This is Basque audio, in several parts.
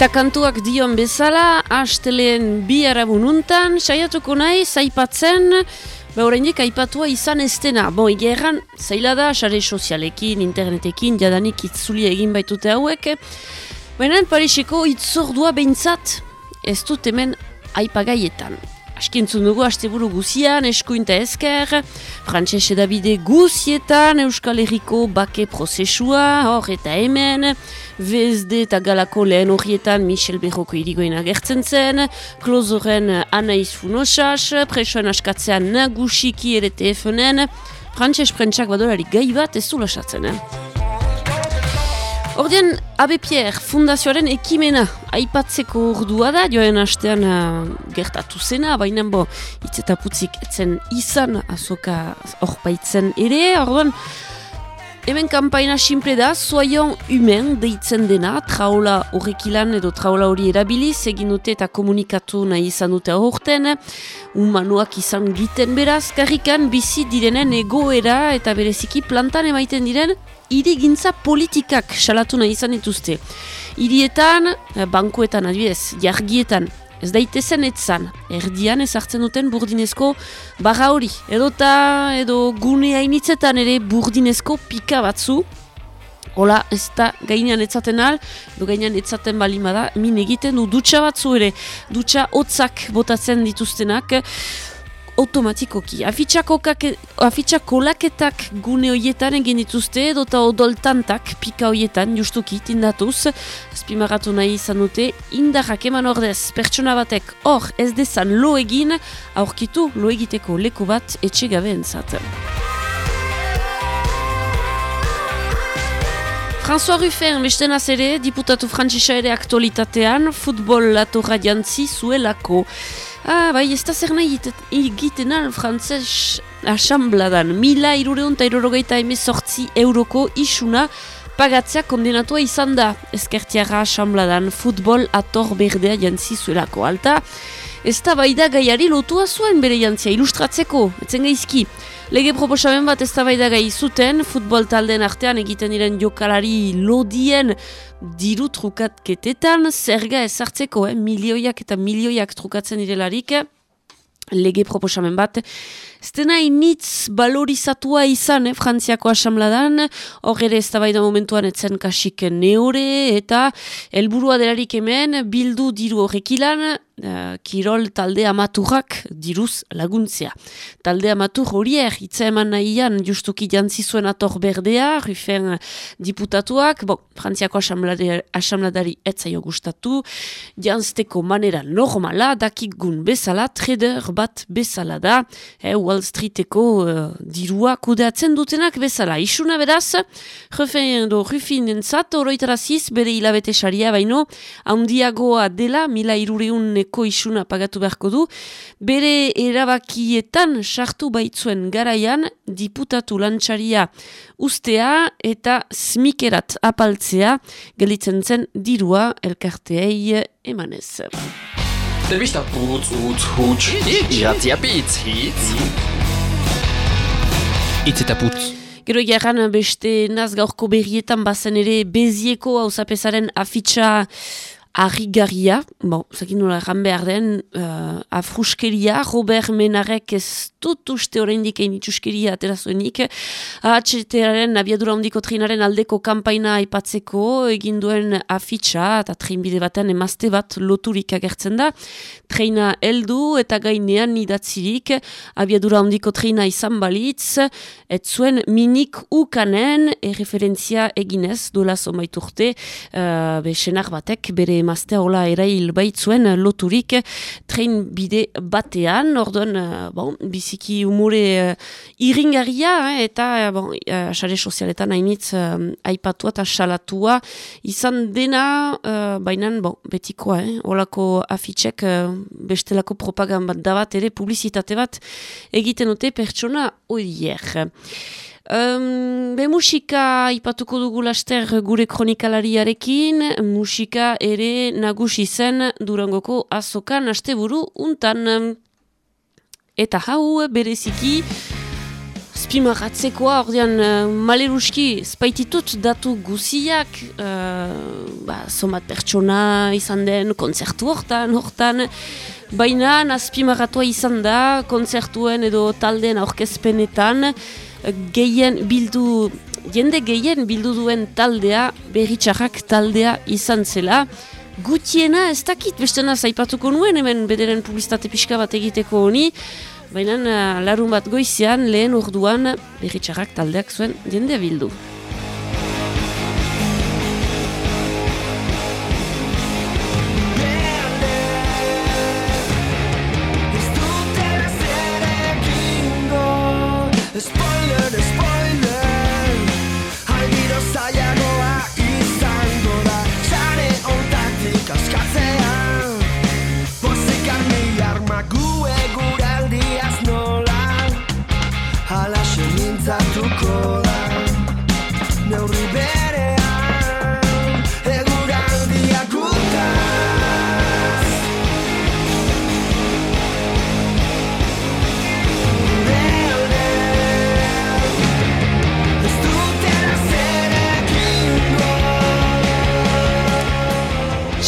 Eta kantuak dion bezala, hasteleen bi arabununtan, saiatuko nahi, zaipatzen, behoreindik aipatua izan estena. Bo, igerran, zaila da, sare sozialekin, internetekin, jadanik itzuli egin baitute hauek. Baina Pariseko itzordua behintzat, ez dut hemen aipagaietan. Askintzun dugu asteburu guzian, eskuinta esker, frantses edabide guzietan, Euskal Herriko bake prozesua, hor eta hemen, VSD eta galako lehen horietan Michel Berroko irigoen agertzen zen, klozoren Anaiz Funosas, presoen askatzean nagusiki ere TFN-en, frantses prentsak badolari gai bat ez du lasatzen, eh? Ordean, Abe Pierre Fundazioaren ekimena aipatzeko urdua da, joen hastean uh, gertatu zena, baina bo, itzetaputzik etzen izan, azoka horpaitzen ere, ordean, hemen kampaina simple da, soion humen deitzen dena, traula horrekilan edo traula hori erabiliz, egin dute eta komunikatu nahi izan dute horten, humanoak izan giten beraz, karrikan bizi direnen egoera eta bereziki plantan emaiten diren, irigintza politikak salatu nahi izan dituzte. Irietan, eh, bankuetan adibidez, jargietan, ez daitezen etzan, erdian ezartzen duten burdinezko barra hori. Edota, edo gune hainitzetan ere burdinezko pika batzu, Hola, ez da gainean etzaten al, edo gainean etzaten balimada, min egiten du dutxa batzu ere, dutxa hotzak botatzen dituztenak, automatikoki. Afitxako laketak gune horietan egin dituzte, edota odoltantak pika horietan justuki tindatuz, espimaratu nahi izan dute, indarrak eman ordez pertsona batek hor ez dezan lo egin, aurkitu lo egiteko leku bat etxe gabe entzat. François Ruffin, beste ere, diputatu frantzisa ere aktualitatean, futbol latorra jantzi zuelako. Ah, bai, ez da zer nahi egiten al frantzes asambladan. Mila irureun eta irurogeita emezortzi euroko isuna pagatzea kondenatua izan da. Ezkertiara asambladan futbol ator berdea jantzi zuelako alta. Ez da bai da gaiari lotua zuen bere jantzia ilustratzeko, etzen gaizki. Lege proposamen bat ez gai zuten, futbol taldeen artean egiten diren jokalari lodien diru trukatketetan, zerga ezartzeko, eh? milioiak eta milioiak trukatzen direlarik, lege proposamen bat, Ez dena initz balorizatua izan, eh, frantziako asamladan, hor ere ez da momentuan etzen kasik neore, eta helburua delarik hemen, bildu diru horrekilan, uh, kirol talde amaturrak diruz laguntzea. Talde amatur horiek, hitza eman nahian, justuki jantzi zuen ator berdea, rufen diputatuak, bon, frantziako asamladari etzaio gustatu, jantzteko manera normala, dakik gun bezala, trader bat bezala da, eh, Wall Streeteko uh, dirua kudeatzen dutenak bezala. Isuna beraz, jefen do rufin entzat, oroitaraziz, bere hilabete saria baino, handiagoa dela, mila irureuneko isuna pagatu beharko du, bere erabakietan sartu baitzuen garaian, diputatu lantxaria ustea eta smikerat apaltzea, gelitzen zen dirua elkarteei emanez. Telebista putz, utz, huts, iratzia pitz, hitz. Itz eta putz. Gero egeran beste naz gaurko berrietan bazen ere bezieko hau zapesaren afitxa Arrigarria, bon, zakin nola erran behar den, uh, afruskeria, Robert Menarek ez dut uste oraindik egin itxuskeria aterazuenik, AHT-aren abiadura ondiko trinaren aldeko kampaina aipatzeko egin duen afitxa, eta treinbide batean emazte bat loturik agertzen da, treina heldu eta gainean idatzirik, abiadura ondiko trina izan balitz, et zuen minik ukanen, erreferentzia eginez, duela zomaiturte, uh, be, senar batek bere emaztea hola erail baitzuen loturik tren bide batean, orduan, uh, bon, biziki umore uh, iringarria, eh, eta uh, bon, uh, sare sozialetan hainitz uh, aipatu eta salatua izan dena, uh, baina bon, betikoa, eh, olako afitxek uh, bestelako propaganda bat ere publizitate bat egiten dute pertsona horiek. Um, be musika ipatuko dugu laster gure kronikalariarekin, musika ere nagusi zen durangoko azokan asteburu untan. Eta hau bereziki Spimarratzekoa, ordean, maleruski, spaititut datu guziak, uh, ba, somat pertsona izan den, konzertu hortan, hortan, baina azpimarratua izan da, konzertuen edo talden aurkezpenetan, gehien bildu, jende gehien bildu duen taldea, berritxarrak taldea izan zela, Gutiena ez dakit, bestena zaipatuko nuen, hemen bederen publizitate pixka bat egiteko honi, baina larun bat goizean lehen urduan berritxarrak taldeak zuen jende bildu.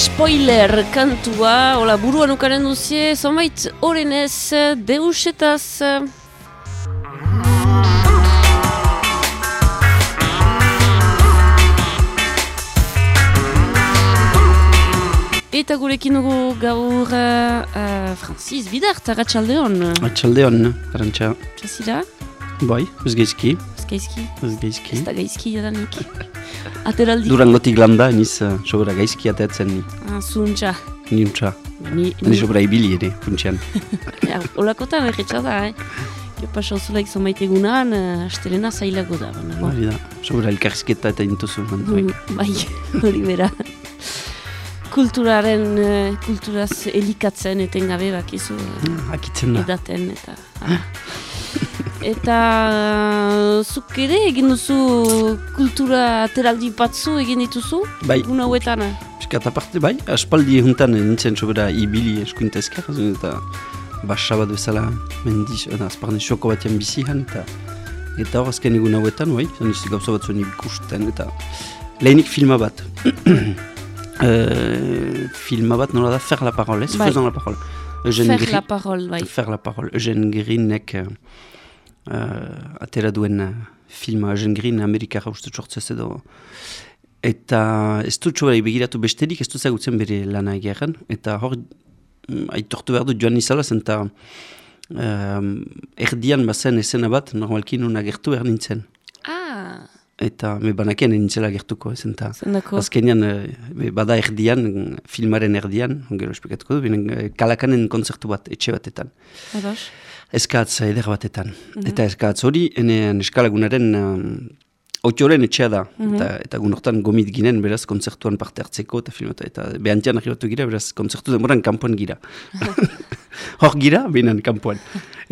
Spoiler kantua, hola buruan ukaren duzie, zonbait orenez, deusetaz. Eta gurekin dugu gaur uh, Francis Bidart, Arratxaldeon. Atxaldeon, arantxa. Txasira, Bai, ez geizki, ez gaizki, ez geizki. ez da gaizki jadanik. Ateraldi, Durangotik landa, niz uh, sobera gaizki ateatzen ni. ah, zuntxa. Niuntza, Ni, ni sobera ibili ere, funtsean. Ja, olakotan erretxa da, eh? Jo pasa uzulaik zonbait egunan, uh, astelena zailago da. Baina, bon. Hori da, sobera elkarrizketa eta intuzu. Mm, bai, hori bera. Kulturaren, kulturaz elikatzen etengabe bakizu Akitzen da. edaten eta... ah. Eta uh, zuk ere egin duzu kultura ateraldi batzu egin dituzu? Bai, Egun hauetan? eh? piskat aparte, bai, aspaldi nintzen sobera ibili eta basa bat bezala mendiz, eta azparne xoko batean bizihan, eta eta hor azken egun hauetan, bai, zan izi gauza bat zuen ikusten, eta lehenik filma bat. Eh, filma bat nola da, Faire la parole, ez? Bai. La parole. Eugène Fer Gri- la parole, bai. Faire la parole. Eugène uh, uh, atera duen uh, filma Eugène Green Amerikara uste txortzez edo. Eta ez dut sobera begiratu besterik ez dut zagutzen bere lana egeran eta hor mm, aitortu behar dut joan izala zen eta um, erdian bazen esena bat normalki nun agertu behar nintzen eta me banakien nintzela agertuko ez eta zendako. Azkenean, be- bada erdian, mm, filmaren erdian, gero esplikatuko du, binen, eh, kalakanen konzertu bat, etxe batetan. Ados. Eskatz eder batetan. Eta eskatz hori, ene eskalagunaren um, otioren etxea da. eta, eta gunortan gomit ginen, beraz, konzertuan parte hartzeko, eta filmata, eta behantian arribatu gira, beraz, konzertu demoran kanpoan gira. Hor gira, behinan kanpoan.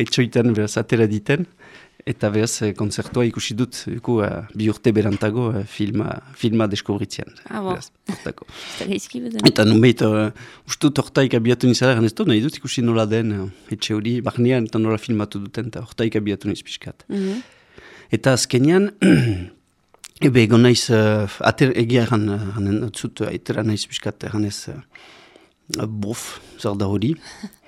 Etxoitan, beraz, atera diten. Eta beraz, eh, konzertua ikusi dut, iku, uh, bi urte berantago uh, filma, filma deskobritzean. Ah, beden. Eta nunbait, uh, ustut hortaik abiatu ez dut, nahi dut ikusi nola den uh, etxe hori, barnean eta nola filmatu duten, eta hortaik abiatu niz pixkat. Mhm. Eta azkenean, ebe egon naiz, uh, ater, egia egan, uh, uh, aitera naiz pixkat egan ez, uh, bof, zer da hori.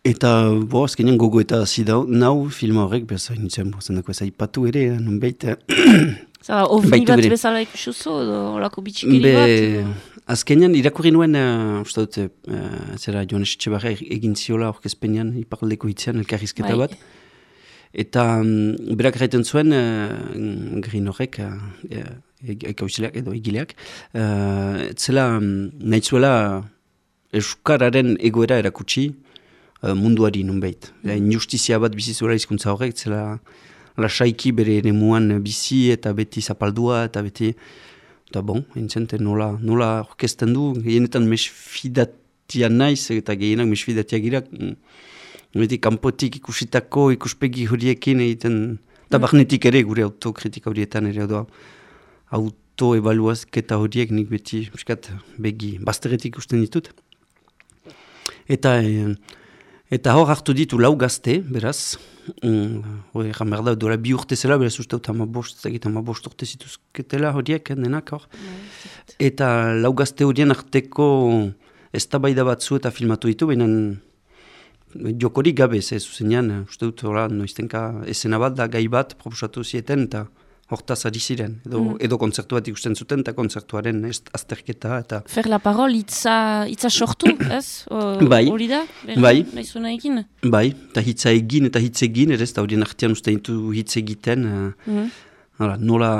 Eta, bo, azkenean gogo eta zida, nau filma horrek, behaz, nintzen, bo, zenako ez aipatu ere, uh, nunbait, uh, Zara, ovni bat bezala ikusuzu, edo olako bitxikeri bat? Be, azkenean irakurri nuen, uh, uste dut, uh, zera Joanes Etxebarra egin ziola orkezpenean, iparaldeko hitzean, elkarrizketa Bai. bat. Eta um, berak erraiten zuen, uh, grin horrek, uh, ekauzileak edo egileak, uh, zela um, nahi zuela Euskararen egoera erakutsi munduari nunbait. Mm. Injustizia bat bizi zuela hizkuntza horrek, zela lasaiki bere eremuan bizi eta beti zapaldua eta beti Eta bon, entzente nola, nola orkesten du, gehienetan mesfidatia naiz eta gehienak mesfidatia girak. mm, Beti kanpotik ikusitako ikuspegi horiekin egiten, eta barnetik ere gure autokritika horietan ere edo autoevaluazketa horiek nik beti muskat begi bazteretik ikusten ditut. Eta e, Eta hor hartu ditu lau gazte, beraz, mm, hori egan behar da, dola bi urte zela, beraz uste dut hama bost, ezagit hama bost urte zituzketela horiek, eh, denak hor. Eta lau gazte horien arteko eztabaida batzu eta filmatu ditu, baina jokorik gabe, ze zuzenean, eh, uste dut, hola, noiztenka esena bat da gai bat proposatu zieten, eta hortaz ari ziren, edo, Mm. edo kontzertu bat ikusten zuten, eta kontzertuaren ez, azterketa, eta Fer la parol, itza, itza sortu, ez? O- Bai. Hori da? Bai. Egin? bai, eta hitza egin eta hitz egin, ere ez da horien artean uste ditu hitz egiten, eh, Mhm. Hala, nola,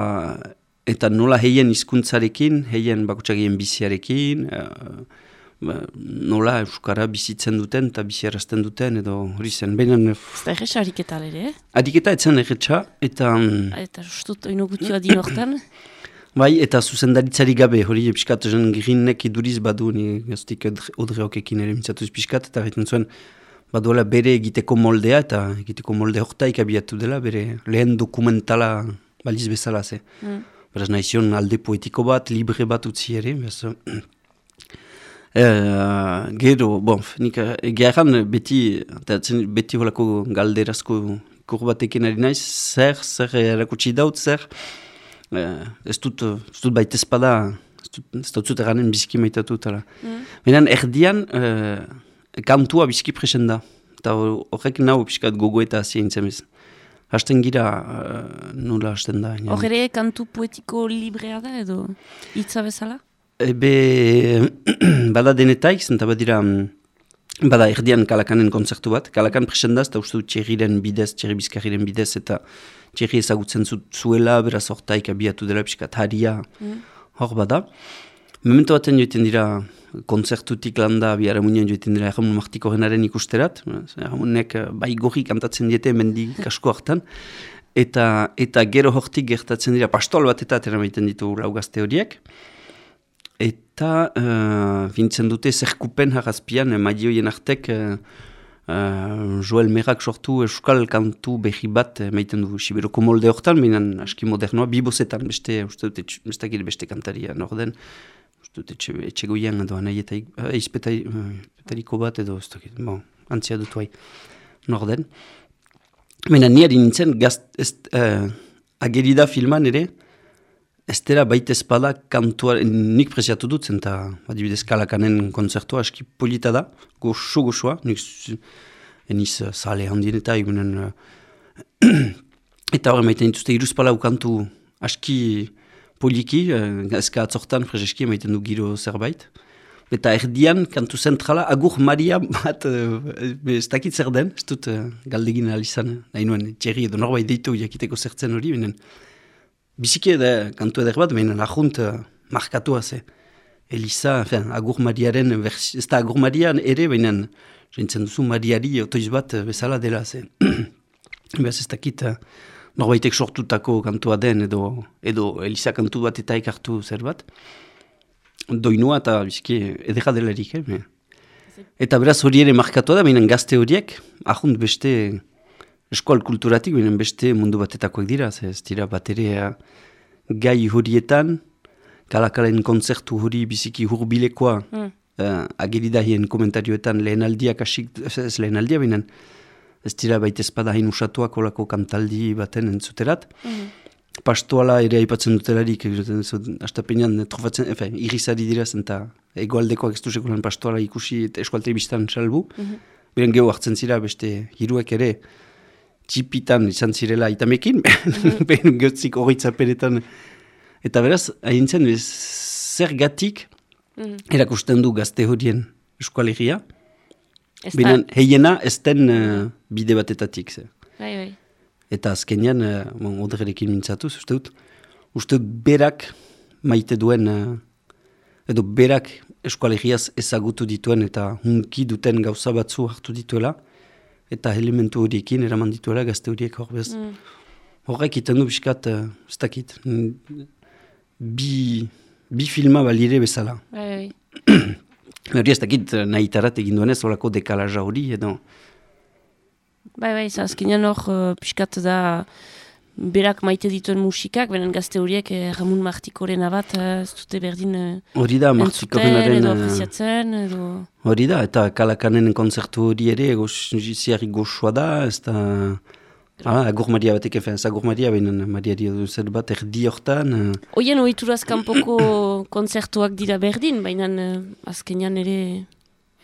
eta nola heien hizkuntzarekin, heien bakutxagien biziarekin, eh, ba, nola Euskara bizitzen duten eta biziarazten duten, edo hori zen. Baina Ez da erresa hariketal ere, eh? ariketa etzen erretxa, eta mm, Eta ustut, oino gutioa din hortan. bai, eta zuzendaritzari gabe, hori piskat zen grinnek iduriz badu, ni gaztik odreokekin ere mintzatuz piskat, eta egiten zuen, baduela bere egiteko moldea, eta egiteko molde hortaik abiatu dela, bere lehen dokumentala baliz bezala, ze. Mm. Beraz, nahi zion alde poetiko bat, libre bat utzi ere. Beraz, eh, gero, bon, nik eh, egia erran beti, beti holako galderazko kur batekin ari naiz, zer, zer erakutsi daut, zer, eh, ez dut, ez dut baita espada, ez dut, ez dut eranen biziki maitatu, tala. Mm. Benan, erdian, eh, kantua biziki presen da. Eta horrek nahu pixkat gogo eta hasia intzemez. Hasten gira, eh, nola hasten da. Hor ere, kantu poetiko librea da edo hitza bezala? Ebe, bada denetaik, zenta badira, mm, bada erdian kalakanen kontzertu bat. Kalakan presendaz, eta uste dut txerriren bidez, txerri bizkarriren bidez, eta txerri ezagutzen zu, zuela, beraz hortaik abiatu dela pixkat haria, hor bada. Memento baten joiten dira, kontzertutik landa, bi haramunian joiten dira erramun martiko genaren ikusterat. Erramunek eh, bai gorri kantatzen diete mendi kasko hartan. Eta, eta gero hortik gertatzen dira, pastol bat eta atera maiten ditu lau gazte horiek. Eta uh, fintzen dute zerkupen harazpian, uh, maioien artek uh, Joel Merak sortu euskal kantu behi bat maiten du Siberoko molde hortan, minan aski modernoa, bibozetan beste, uste dute, beste, beste, kantaria norden, uste dute etxe, etxegoian edo anaietaik, uh, izpetariko bat edo, ez dakit, bon, antzia dut bai, norden. Mena niari nintzen, gazt, ez, uh, ageri da filman ere, ez dela baita espada kantua, nik preziatu dut zen, eta adibidez kalakanen konzertua aski polita da, goxo goxoa, nik eniz sale handien eta egunen, uh, eta horre maiten dituzte iruzpalau kantu aski poliki, ezka atzortan frezeski maiten du giro zerbait. Eta erdian, kantu zentrala, agur Maria bat, ez dakit zer den, ez dut galdegin alizan, nahi nuen, txerri edo norbait deitu jakiteko zertzen hori, binen, biziki da kantu eder bat, baina lagunt uh, markatua ze. Elisa, enfin, agur Mariaren, ez da agur Marian ere, baina zintzen duzu Mariari otoiz bat uh, bezala dela ze. Beaz ez dakit uh, norbaitek sortutako kantua den edo, edo Elisa kantu bat eta ekartu zer bat. Doinua eta biziki edera delarik, eh? Eta beraz hori ere markatua da, baina gazte horiek, ahunt beste eskual kulturatik, baina beste mundu batetakoak dira, ze ez dira bat ere eh, gai horietan, kalakalen kontzertu hori biziki hurbilekoa, Mm. uh, ageri da hien komentarioetan lehen aldiak asik, ez lehen aldia binen, ez dira baita espada hain usatuak olako kantaldi baten entzuterat. Pastoala ere aipatzen dutelarik, astapenean trofatzen, efe, irrizari dira zen eta egoaldekoak ez duzekulan pastoala ikusi eta eskualte biztan salbu. Beren geho hartzen zira beste hiruek ere txipitan izan zirela itamekin, beren gotzik horitzapenetan. Eta beraz, haintzen, zer gatik Mhm. erakusten du gazte horien eskualegia, binen heiena ez den eh, bide batetatik. Ze. bai, bai. Eta azkenean, uh, bon, odrerekin mintzatuz, uste dut, uste dut berak maite duen, eh, edo berak eskualegiaz ezagutu dituen eta hunki duten gauza batzu hartu dituela, eta elementu horiekin eraman dituela gazte horiek hor bez. Mm. Horrek iten du biskat, uh, ez dakit, mm, bi, bi filma balire bezala. Bai, bai. Hori ez dakit eh, nahi tarat egin duenez, horako dekalaja hori, edo... Bai, bai, azkenean hor uh, pixkat da berak maite dituen musikak, benen gazte horiek eh, Ramon Martikoren abat, eh, ez dute berdin eh, Hori da, entzuten Martikorenaren... edo eh, apreziatzen, edo... Hori da, eta kalakanen konzertu hori ere ziarri goxua da, ez da... Ah, agur Maria batek efen, ez agur Maria behin Maria zer bat erdi hortan. Oien ohituraz kanpoko kontzertuak dira berdin, baina azkenean ere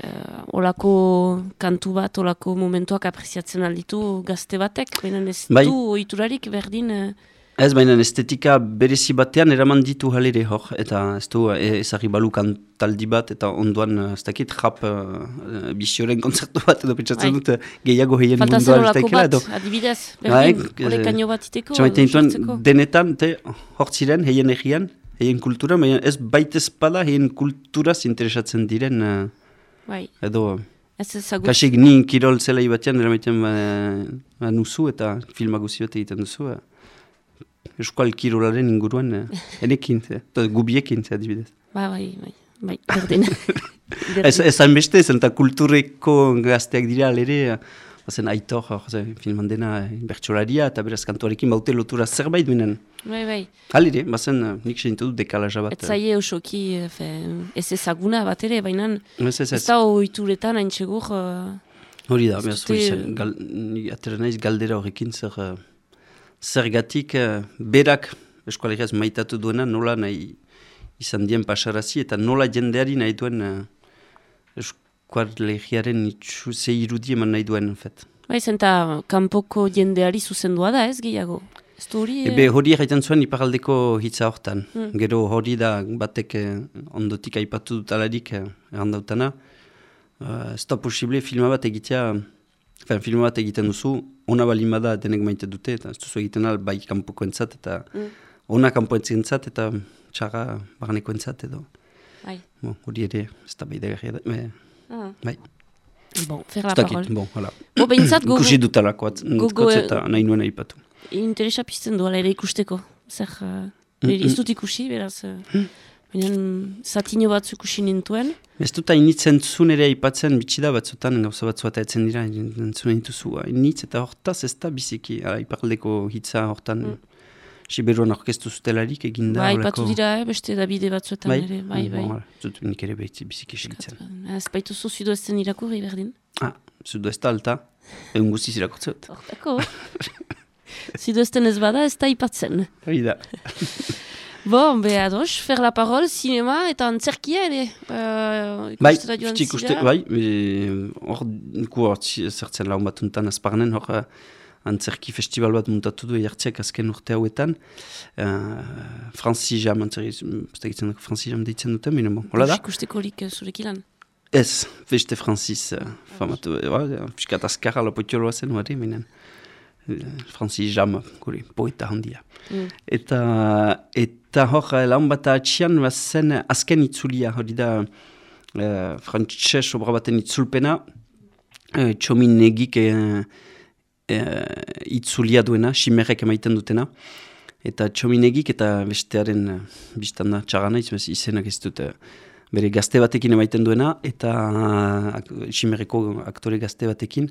eh, olako kantu bat, olako momentuak apreziatzen alditu gazte batek, baina ez Bai. du ohiturarik berdin... eh, Ez baina estetika berezi batean eraman ditu halere hor, eta ez du e, ezagri balu kantaldi bat, eta onduan eh, ez dakit jap uh, bisioren konzertu bat, edo pentsatzen Bai. dut eh, gehiago heien Falta zen mundua olako altaikela, bat, edo... adibidez, Bai, berdin, eh, olekaino bat iteko, edo dituen sortzeko. denetan, te, hor ziren, heien egian, heien kultura, baina ez baitez bada heien kulturaz interesatzen diren, eh, Bai, edo... ez ezagut. Kasik ni kirol zela ibatean, eramaiten ba, ba, nuzu eta filma guzi bat egiten duzu. eh. Euskal kirolaren inguruan, eh, enekin, eta gubiekin, eh, adibidez. Ba, bai, bai, bai, berdin. Ez, hainbeste, ez eta kultureko gazteak dira alere, bazen aitor, hor, ze, filman dena eh, bertsolaria, eta beraz kantuarekin baute lotura zerbait binen. bai, bai. Halire, bazen, eh, nik segintu dut dekalaja bat. Ez zaie osoki, eh, fe, ez ezaguna bat ere, baina. Ez, ez, ez ez. da ohituretan hain txegur, Hori da, behaz, hori zen, gal, atera naiz galdera horrekin zer, uh, zergatik uh, berak eskualegiaz maitatu duena nola nahi izan dien pasarazi eta nola jendeari nahi duen uh, eskualegiaren itxu ze irudi eman nahi duen, en fet. bai, zenta kanpoko jendeari zuzendua da, ez gehiago. Ez du hori... eh, Ebe hori egiten zuen iparaldeko hitza hortan. Hmm. Gero hori da batek eh, ondotik aipatu dut alarik eh, errandautana. Uh, ez da posible filma bat egitea, fen, filma bat egiten duzu, ona balin bada denek maite dute, eta ez duzu egiten al bai kanpoko entzat, eta Mm. ona kanpo entzat, eta txarra barneko entzat, edo. Bai. Bon, hori ere, ez da bai da me, Ah. bai, Bon, fer la parole. bon, hala. Bo, behintzat gogo, Ikusi dut alako, gogo- eta nahi nuen aipatu. interesa pizten duela ere ikusteko. Zer, uh, Mm, ez mm. dut ikusi, beraz, uh, baina zatino batzu ikusi nintuen. Ez dut hainitz entzun ere aipatzen bitxida batzutan gauza batzu eta etzen dira entzun dituzu hainitz eta hortaz ez da biziki ara, iparaldeko hitza hortan Mm. Siberuan orkestu zutelarik eginda Ba, horrelako- ipatu dira, eh, beste Davide batzuetan bai? ere, bai, bai. Bon, hala, zut nik ere behitzi biziki segitzen. Ez baitu zu zudoesten irakurri berdin. Ah, da alta, egun guztiz irakurtzot. Hortako. Zudoesten ez bada, ez da ipatzen. Hori da. Bon, be ados, fer la parole, sinema eta antzerkia ere. Uh, Bai, ikustera joan fitxik uste, zira. bai, e, hor, niku hor tzi- zertzen laun bat untan azparnen, hor eh, antzerki festival bat muntatu du jartziak azken urte hauetan. Uh, Franzi jam, antzerki, ez da gitzen dut, Franzi jam deitzen duten, bine, bon, hola da? Ikustekorik eh, zurekin lan. Ez, beste Francis, uh, famatu, uh, piskat azkarra lopotioloa zen, hori, minen. Francis jam, guri, poeta handia. Mm. Eta, eta hor, eh, laun bat atxian, zen azken itzulia, hori da, uh, frantxez obra baten itzulpena, uh, txomin negik uh, uh, itzulia duena, simerrek emaiten dutena. Eta txominegik eta bestearen uh, biztan da txarana, izmez izenak ez dut uh, bere gazte batekin emaiten duena, eta simerreko aktore gazte batekin,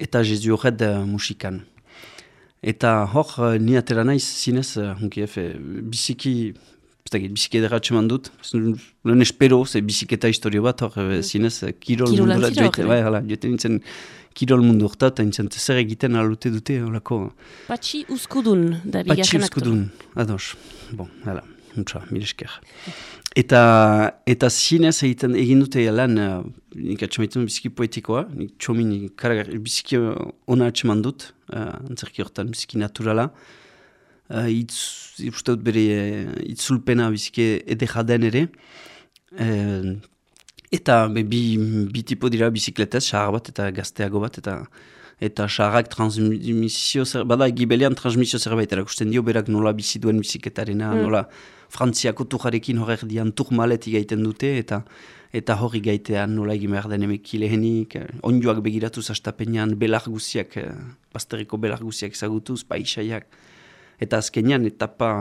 eta Jesu horret musikan. Eta hor, ni atera naiz zinez, hunki efe, biziki, ez dakit, biziki edera atseman dut, lehen espero, ze biziketa historio bat, hor, uh, zinez, uh, kirol mundura zira joite, bai, hala, joite nintzen kirol mundu horta, eta nintzen zer egiten alute dute, holako, Patxi uskudun, da Patxi bigarren aktore. uskudun, ados, bon, hala, untsa, mil esker. Eta, eta zinez egiten egin dute lan, uh, nik atxamaiten biziki poetikoa, nik txomin karagar, biziki ona atxeman dut, uh, antzerki hortan biziki naturala. Uh, itz, uste dut bere uh, itzulpena biziki edera den ere. Uh, eta be, bi, bi tipo dira bizikletez, xahar bat eta gazteago bat, eta eta xarrak transmisio, zer, bada gibelean transmisio zerbait erakusten dio, berak nola bizi duen biziketarena, Mm. nola frantziako turrarekin horrek dian turmalet gaiten dute, eta eta horri gaitean nola egin behar den emeki lehenik, eh, onjoak begiratu zastapenean, belar guziak, eh, bazterriko belar guziak ezagutuz, paisaiak, eta azkenean etapa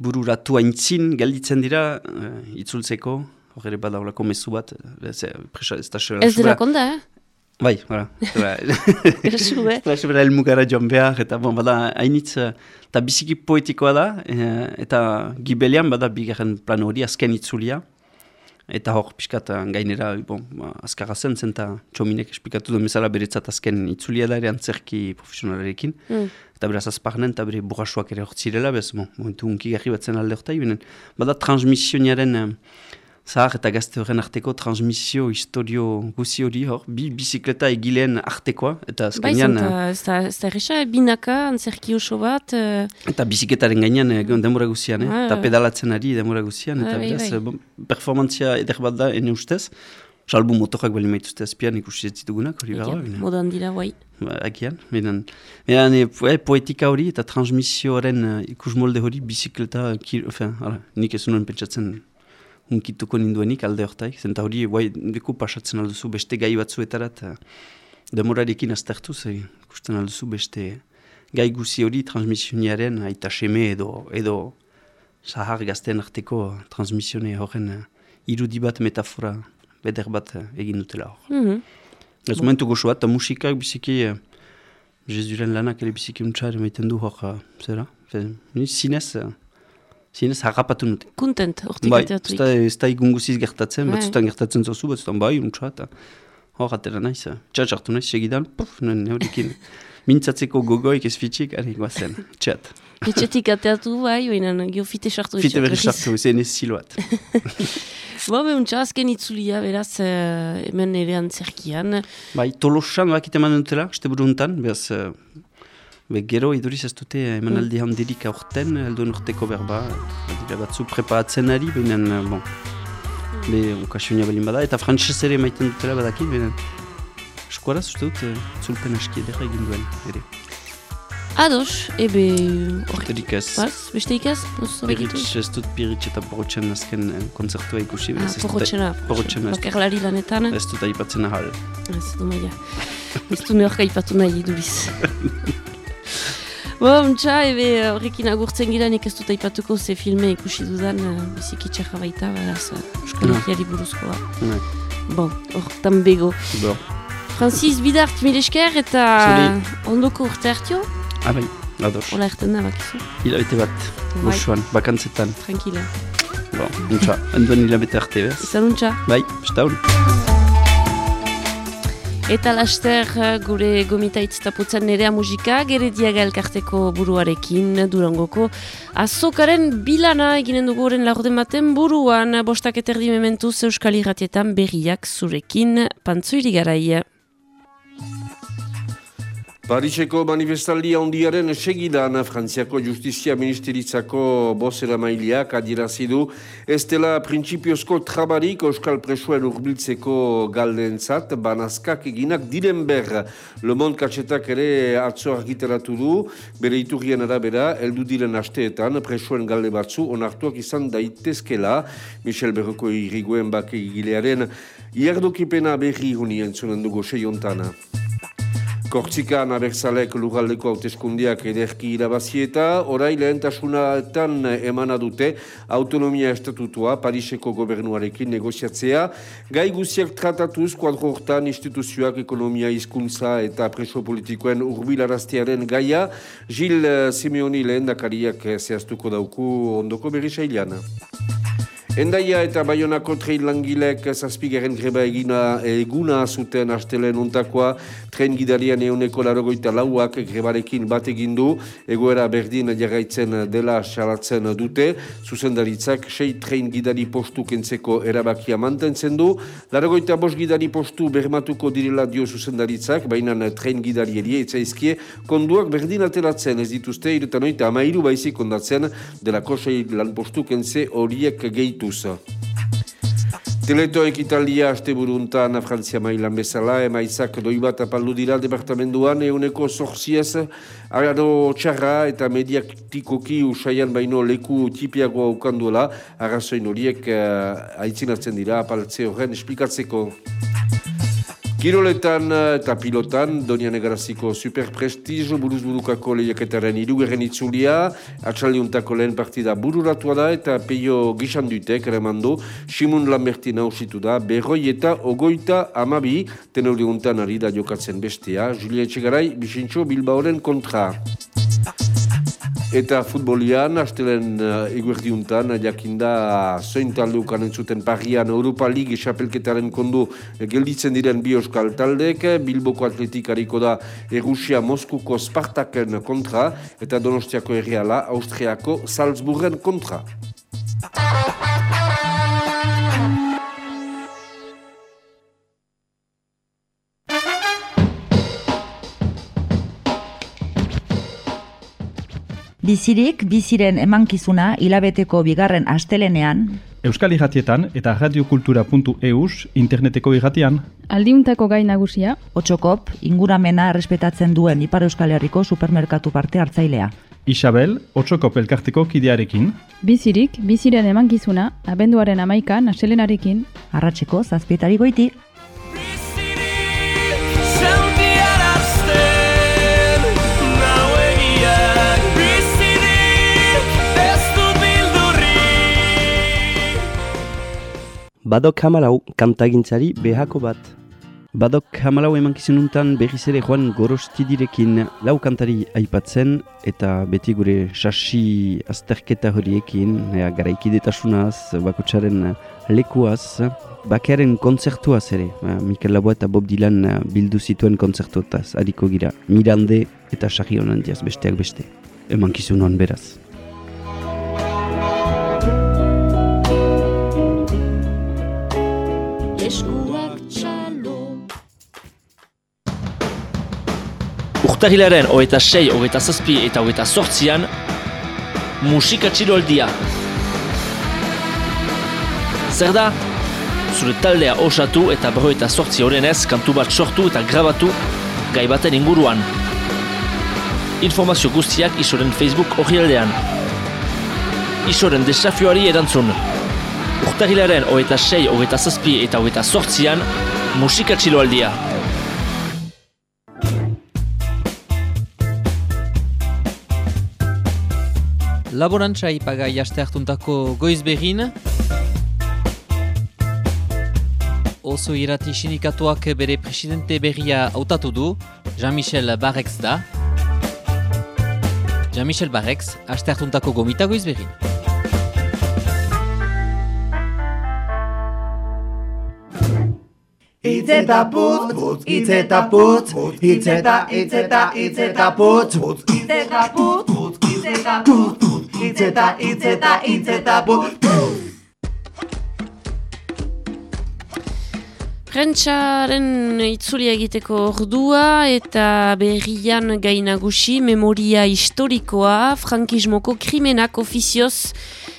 bururatu aintzin gelditzen dira, eh, itzultzeko, hor ere badaulako mezu bat, eh, ez, eh, presa, ez da Ez dira konda, eh? Bai, hala. Kasu, eh? Flash bera elmugara joan behar, eta bon, bada, hainitz, eh, eta biziki poetikoa da, eh, eta gibelian bada bigarren plan hori, azken itzulia, eta hor, pixkat, gainera, bon, ba, azkarra zen, zen eta txominek esplikatu duen bezala beretzat azken itzulia da ere antzerki profesionalarekin, Mm. eta beraz azparnen, eta bere burrasuak ere hortzirela, bez, bon, momentu unki garri batzen alde hortai, benen, bada transmissioniaren eh, zahar eta gazte horren arteko transmisio, historio guzi hori hor, bi bizikleta egileen artekoa, eta Bai, azkenean... zen, eh, ez da, erresa, binaka, antzerki oso bat, eh, Eta biziketaren gainean eh, denbora guzian, eh? Bai, eta bai. pedalatzen ari denbora guzian, eta Bai, beraz, bai. bon, performantzia eder bat da, ene ustez, salbu motorak bali maituzte azpian ikusi ez ditugunak, hori gara, modan dira, bai. ba, agian, benen, benen, e, po- poetika hori eta transmisioaren uh, ikusmolde hori bizikleta, ki, enfin, ala, nik ez nuen pentsatzen unkituko ninduenik alde hortaik, zenta hori, guai, deku pasatzen alduzu beste gai batzuetarat, uh, demorarekin aztertuz, eh, ikusten alduzu beste gai guzi hori transmisioniaren aita seme edo, edo sahar gazten arteko transmisione horren irudi bat metafora beder bat egin dutela hor. Mhm. Ez momentu goxo bat, eta musikak biziki, Jesuren lanak ere biziki untxar emaiten du hor, zera? Fe, zinez, zinez harrapatu nute. Kontent, hortik Bai, ez da, ez da igunguziz gertatzen, Bai. batzutan gertatzen zozu, batzutan bai, untxa, eta hor atera naiz, uh, txat hartu naiz, segidan, puf, nuen neurikin. Mintzatzeko gogoik ez fitxik, ari guazen, txat. Etxetik ateatu, bai, oinan, geofite sartu Fite berri sartu, zen ez ziloat. Bo, behuntza, azken itzulia, beraz, eh, hemen ere antzerkian. Bai, tolosan bakit eman dutela, este buruntan, behaz, uh, be, gero iduriz ez dute eh, emanaldi handirik aurten, helduen urteko berba, dira batzu preparatzen ari, benen, uh, bon, be, okasionia balin bada, eta frantxez ere maiten dutela badaki, benen, eskuaraz uste dut, uh, zulpen aski edera egin duen, ere. Ados, ebe, horrek, Erik ez, baz, beste ikaz? Piritz, ez dut Piritz eta Porrotxen azken eh, kontzertua ikusi, Ah, dut- porrotxena, Porrotxena, ez dut- bakarlari lanetan. ez dut aipatzen ahal. Ez du maia. Ez du neorka ipatu nahi iduriz. Bo, untxa, ebe horrekin agurtzen gira nik ez dut aipatuko ze filme ikusi dudan uh, biziki txarra baita, beraz, Euskal. Herriari buruzkoa. Bai. Bon, hortan bego. Bo, Francis Bidart mil esker eta ondoko urte hartio, ah bai, ados. hola erten da bakizu, Hilabete bat, goxuan, bakantzetan. tranquila. Bo, untxa, handuen hilabete arte, bez? Izan untxa. Bai, estaun. Eta laster uh, gure gomitaitz taputzen nerea musika, gerediaga elkarteko buruarekin durangoko. Azokaren bilana eginen dugu horren laurden baten buruan, bostak eterdi mementuz Euskal Irratietan berriak zurekin, pantzuiri garaia. Pariseko manifestaldia handiaren segidan Frantziako Justizia Ministeritzako bozera mailiak adierazi du ez dela printsipiozko trabarik Euskal Presoen urbiltzeko galdentzat banazkak eginak diren ber. Le Monde katxetak ere atzo argiteratu du, bere iturrien arabera, heldu diren asteetan presoen galde batzu onartuak izan daitezkela, Michel Berroko iriguen bake gilearen iardokipena berri huni entzunen dugu seiontana. Kortzikan abertzalek lugaldeko hauteskundiak ederki irabazieta, orai lehentasunetan emana dute autonomia estatutua Pariseko gobernuarekin negoziatzea, gai guziak tratatuz kuadro hortan instituzioak ekonomia hizkuntza eta preso politikoen urbilaraztearen gaia, Gil Simeoni lehendakariak zehaztuko dauku ondoko berri. Endaia eta Bayonako tren langilek zazpigaren greba egina, eguna zuten astelen untakoa, tren gidarian euneko larogoita lauak grebarekin bat egin du, egoera berdin jarraitzen dela salatzen dute, zuzendaritzak sei tren gidari postu kentzeko erabakia mantentzen du, larogoita bost gidari postu bermatuko direla dio zuzendaritzak, baina tren gidari erie etzaizkie, konduak berdin ateratzen ez dituzte, irutan oita amairu baizik ondatzen delako sei lan postu kentze horiek gehitu gehituz. Teleto ekitaldia aste buruntan Frantzia mailan bezala, emaitzak doi bat apaldu dira departamenduan, euneko zorziez, arado txarra eta mediatikoki usaian baino leku tipiagoa ukanduela, arrazoin horiek uh, aitzinatzen dira apaltze horren esplikatzeko. Kiroletan eh, eta pilotan, Donian Egaraziko superprestiz, buruz burukako lehiaketaren irugarren itzulia, atxaldiuntako lehen partida bururatua da eta peio gisandutek eremando, Simun Lamberti nausitu da, berroi eta ogoita amabi, tenoriuntan ari da jokatzen bestea, Julia Etxegarai, Bixintxo Bilbaoren kontra. Eta futbolian, astelen eguerdiuntan, jakinda zoin taldukan entzuten Parian Europa League xapelketaren kondu eh, gelditzen diren bi euskal taldek, Bilboko atletik hariko da Errusia Moskuko Spartaken kontra, eta Donostiako erreala Austriako Salzburgen kontra. Bizirik, biziren emankizuna hilabeteko bigarren astelenean, Euskal Irratietan eta radiokultura.eus interneteko irratian. Aldiuntako gai nagusia, otxokop, inguramena errespetatzen duen Ipar Euskal Herriko supermerkatu parte hartzailea. Isabel, Otsokop elkarteko kidearekin. bizirik, biziren emankizuna, abenduaren amaikan, aselenarekin, Arratxeko zazpietari goiti, Badok hamalau kantagintzari behako bat. Badok hamalau emankizununtan berriz ere joan gorostidirekin lau kantari aipatzen eta beti gure sasi azterketa horiekin, ea, garaikidetasunaz, bakotsaren lekuaz, bakearen kontzertuaz ere, eh, Mikel Laboa eta Bob Dylan bildu zituen kontzertuetaz, adiko gira, Mirande eta Sarri Honandiaz besteak beste, emankizunuan beraz. Urtahilaren hogeita sei, hogeita zazpi eta hogeita sortzian musika txiroldia. Zer da? Zure taldea osatu eta berrogeita sortzi horrenez kantu bat sortu eta grabatu gai baten inguruan. Informazio guztiak isoren Facebook orrialdean. Isoren desafioari erantzun. Urtahilaren hogeita sei, hogeita zazpi eta hogeita sortzian musika txiloaldia. Laborantza ipaga jaste hartuntako goiz behin. Oso irati sindikatuak bere presidente berria hautatu du, Jean-Michel Barrex da. Jean-Michel Barrex, aste hartuntako gomita goiz behin. Itz eta putz, putz, itz eta putz, itz eta, itz eta, itz eta putz, putz, itz eta putz, putz, itz eta putz, putz, itz eta, itz eta, itz eta putz. Prentxaren itzulia egiteko ordua eta berrian gai nagusi memoria historikoa frankismoko krimenak ofizioz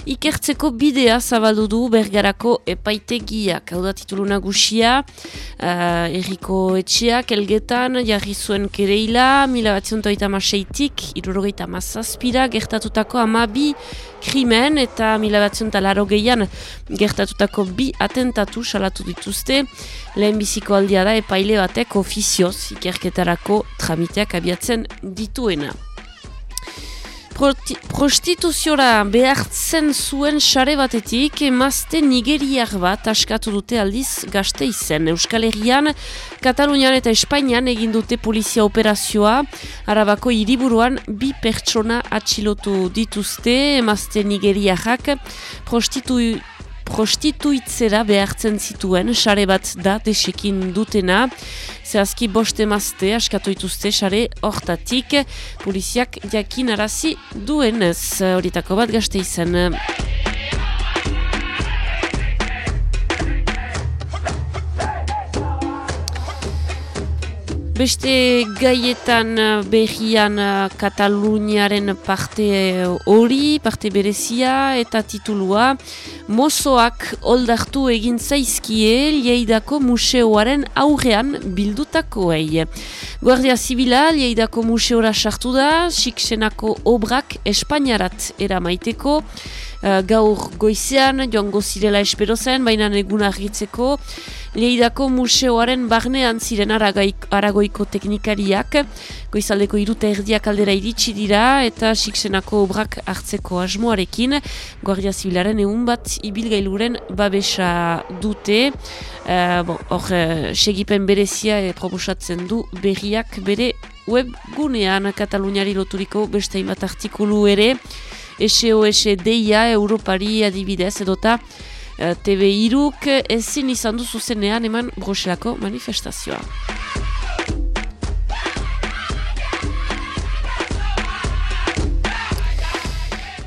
ikertzeko bidea zabaldu du bergarako epaitegiak. Hau da titulu nagusia, uh, erriko etxeak elgetan jarri zuen kereila, mila batziuntoita maseitik, irurogeita mazazpira, gertatutako amabi krimen eta mila batziunta laro gehian gertatutako bi atentatu salatu dituzte, lehenbiziko aldia da epaile batek ofizioz ikerketarako tramiteak abiatzen dituena. Prostituziora behartzen zuen sare batetik emazte nigeriar bat askatu dute aldiz gazte izen. Euskal Herrian, Katalunian eta Espainian egin dute polizia operazioa. Arabako hiriburuan bi pertsona atxilotu dituzte emazte nigeriarrak prostitu prostituitzera behartzen zituen, sare bat da desekin dutena. Zehazki bost emazte askatu dituzte sare hortatik, poliziak jakin arazi duenez, horietako bat gazte izan. Beste gaietan eh, berrian eh, Kataluniaren parte eh, hori, parte berezia eta titulua. Mozoak oldartu egin zaizkie Lieidako museoaren aurrean bildutakoei. Guardia Zibila Lieidako museora sartu da, Sixenako obrak Espainiarat eramaiteko, gaur goizean, joango zirela espero zen, baina egun argitzeko, Leidako museoaren barnean ziren aragaik, aragoiko teknikariak, goizaldeko iruta erdiak aldera iritsi dira eta siksenako obrak hartzeko asmoarekin, Guardia Zibilaren egun bat ibilgailuren babesa dute, uh, bon, hor uh, segipen berezia e, proposatzen du berriak bere webgunean. Kataluniari loturiko beste bat artikulu ere, SOS deia Europari adibidez edota TV iruk ezin izan du zuzenean eman Bruselako manifestazioa.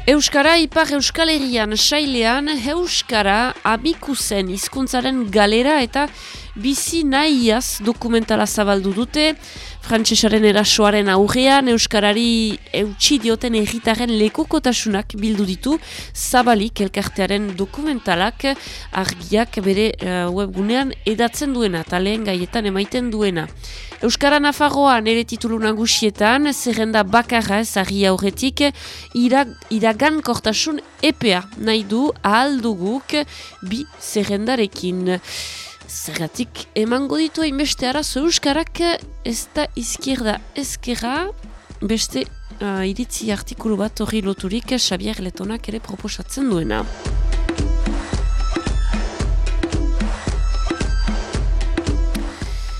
Euskara ipar Euskal Herrian sailean Euskara abikuzen hizkuntzaren galera eta bizi nahiaz dokumentala zabaldu dute Frantsesaren erasoaren aurrean Euskarari eutxi dioten erritaren lekukotasunak bildu ditu Zabalik elkartearen dokumentalak argiak bere uh, webgunean edatzen duena eta lehen gaietan emaiten duena. Euskara Nafarroan ere titulu nagusietan, zerrenda bakarra ez argi aurretik, irag, iragan kortasun epea nahi du ahalduguk bi zerrendarekin. Zergatik emango ditu hainbeste arazo euskarak ez da izkierda ezkerra beste uh, iritzi artikulu bat hori loturik Xabier Letonak ere proposatzen duena.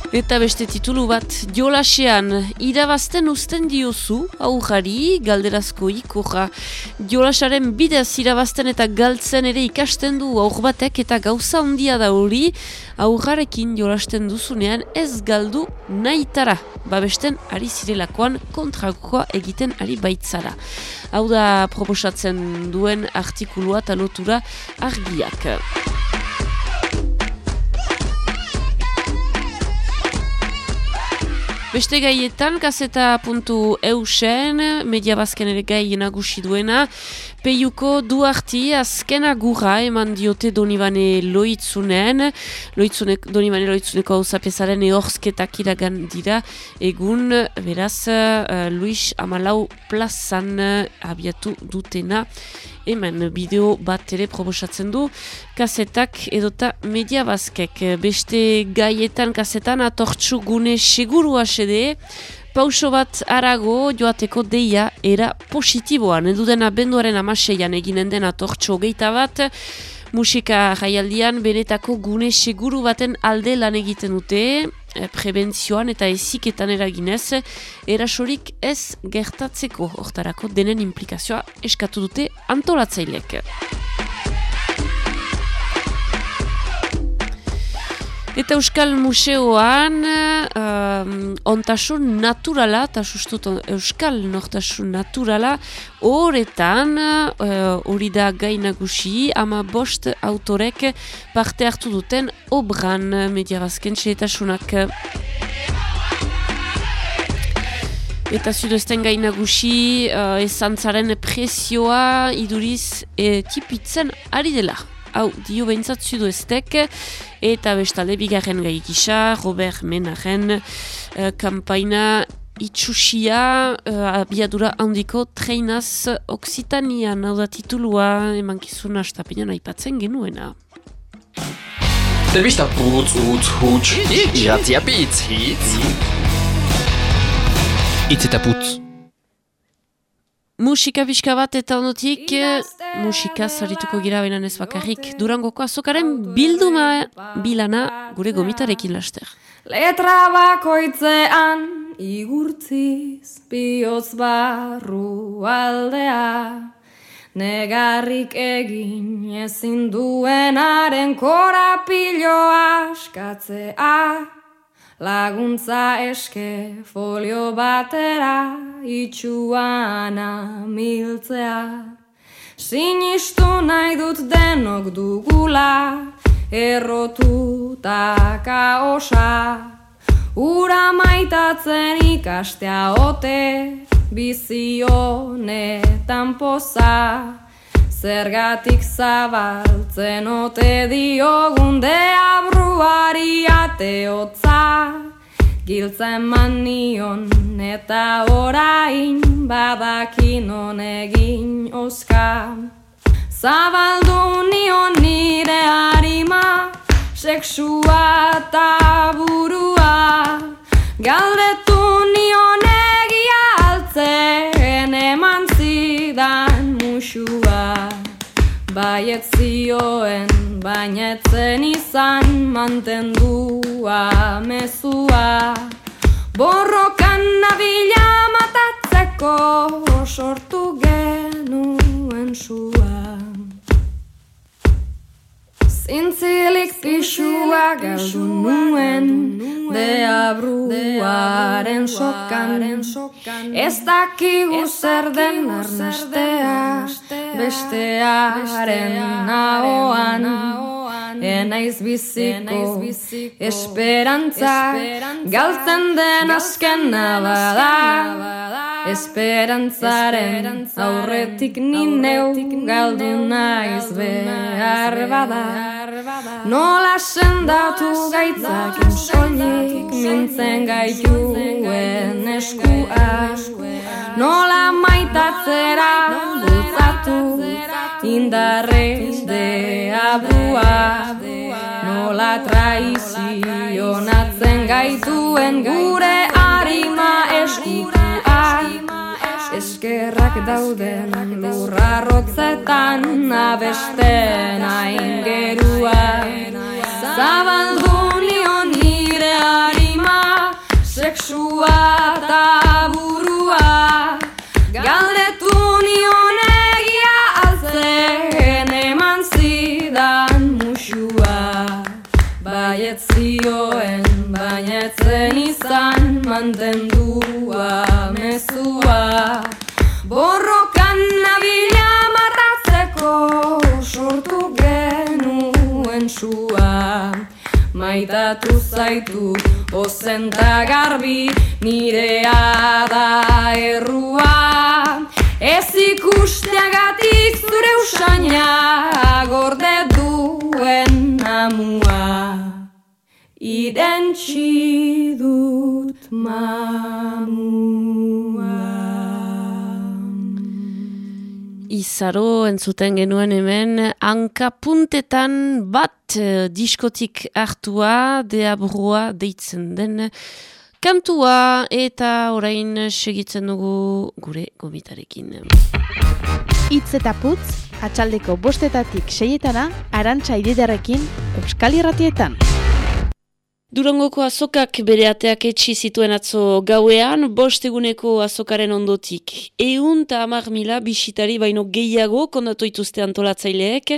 Eta beste titulu bat, jolasean, irabazten usten diozu, aurrari, galderazko ikurra. Jolasaren bidez irabazten eta galtzen ere ikasten du aur batek eta gauza handia da hori, aurrarekin jolasten duzunean ez galdu nahitara. Babesten ari zirelakoan kontrakoa egiten ari baitzara. Hau da proposatzen duen artikulua eta lotura argiak. Beste gaietan, kaseta puntu eusen, media bazken ere gai nagusi duena, peiuko duarti azken agurra eman diote donibane loitzunen, loitzunek, donibane loitzuneko hau zapesaren eorzketak iragan dira, egun, beraz, uh, Luis Amalau plazan abiatu dutena, hemen bideo bat ere proposatzen du. Kasetak edota media bazkek. Beste gaietan kasetan atortxu gune segurua sede, pauso bat arago joateko deia era positiboan. Edudena benduaren amaseian eginen den atortxu geita bat, musika jaialdian benetako gune seguru baten alde lan egiten dute, Eh, prebentzioan eta eziketan eraginez, erasorik ez gertatzeko hortarako denen implikazioa eskatu dute antolatzailek. Eta Euskal Museoan um, ontasun naturala, eta sustut Euskal nortasun naturala, horretan uh, hori da gainagusi, ama bost autorek parte hartu duten obran mediabazken txetasunak. Eta zudezten gainagusi uh, ezantzaren prezioa iduriz e, tipitzen ari dela hau dio behintzat zudu eztek, eta bestalde bigarren gai gisa, Robert Menaren uh, kampaina itxusia uh, abiadura handiko treinaz Oksitanian, hau da titulua emankizuna astapenean aipatzen genuena. Telebista putz, utz, huts, iratzia pitz, hitz. Itz eta putz. Musika bizka bat eta ondotik, musika zarituko gira benan ez bakarrik. Durangoko azokaren bilduma bilana gure gomitarekin laster. Letra bakoitzean igurtziz bihotz barru aldea Negarrik egin ezin duenaren korapilo askatzea Laguntza eske folio batera itxuana miltzea. Sinistu nahi dut denok dugula, errotu kaosa. Ura maitatzen ikastea ote, bizionetan poza. Zergatik zabaltzen ote diogundea abruari ateotza. Giltza eman nion eta orain badakin egin oska. Zabaldu nion nire harima sexua eta burua. Galdetu nion egia altzen eman zidan musua baiet zioen bainetzen izan mantendua mezua borrokan nabila matatzeko sortu genuen sua Zintzilik pixua galdu nuen Deabruaren sokan. Ez dakigu zer den arnestea Bestearen naoan Enaiz biziko esperantza Galtzen den azken bada Esperantzaren aurretik nineu galdu naiz behar bada Nola sendatu gaitzak soilik mintzen gaituen eskua. Nola maitatzera bultzatu indarrez deabua Nola traizionatzen gaituen gure harima eskua Eskerrak dauden lurra rotzetan abesten aingerua Zabaldu nion nire harima Sexua eta burua. Galdetu nion egia altzen eman zidan musua Baiet zioen, bainetzen izan mantendua sua. Maitatu zaitu ozenta garbi nirea da errua. Ez ikusteagatik zure usaina gorde duen amua. Irentxi dut Izaro entzuten genuen hemen hankapuntetan bat eh, diskotik hartua deabrua deitzen den kantua eta orain segitzen dugu gure gomitarekin. Itz eta putz, atxaldeko bostetatik seietana, arantxa ididarekin, Euskal Irratietan. Durangoko azokak bere ateak etxi zituen atzo gauean, bost eguneko azokaren ondotik. Eun eta amar mila bisitari baino gehiago kondatu ituzte antolatzaileek,